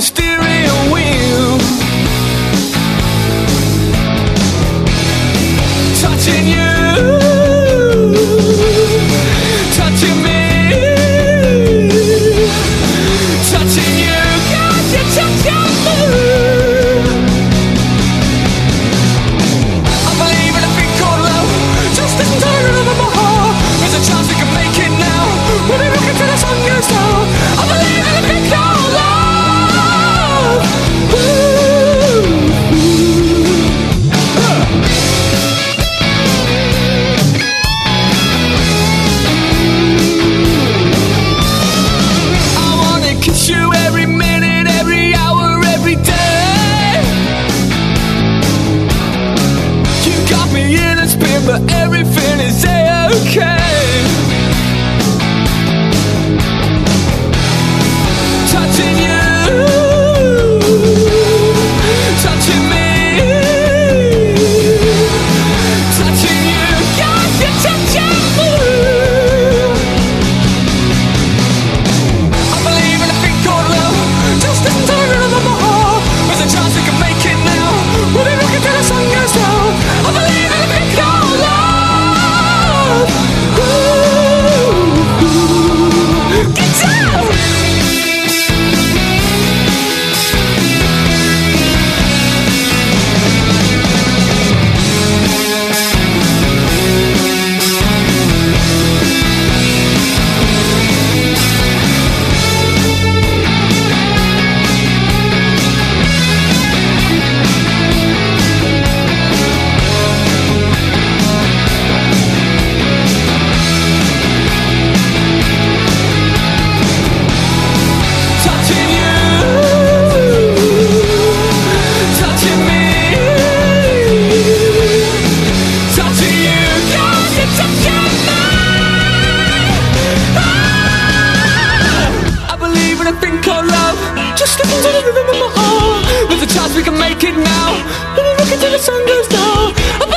the steering wheel. Touching you. remember everything. should've remembered my all With a chance we can make it now. Let me look until the sun goes down.